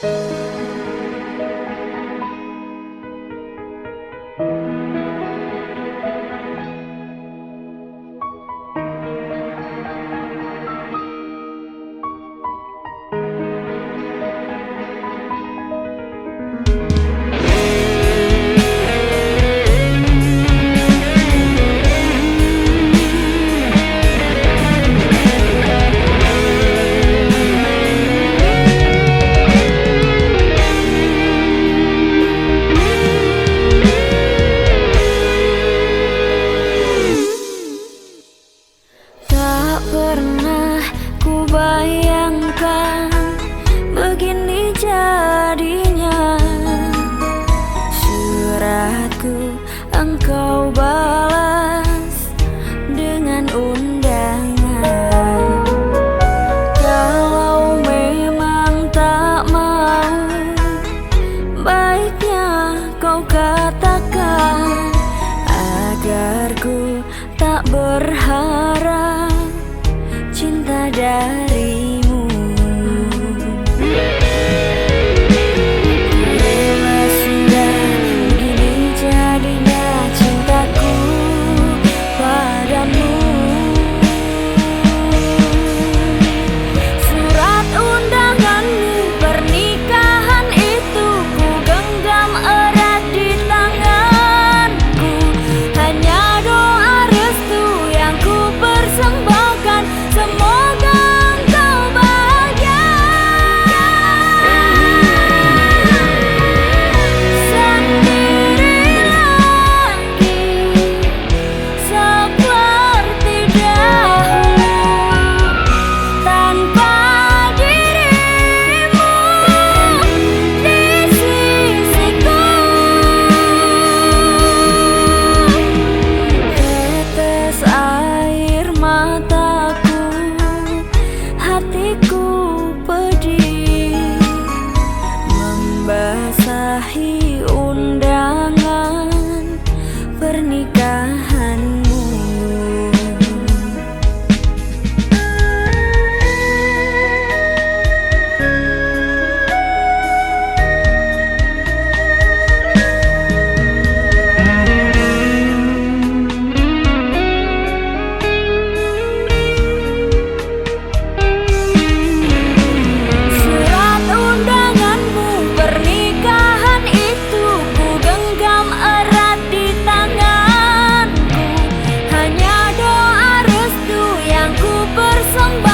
Música Tak pernah ku bayangkan Begini jadinya. Suratku engkau balas Dengan undangan. Kalau memang tak mau Baiknya kau katakan Agar ku tak berharap. sadari kahit somebody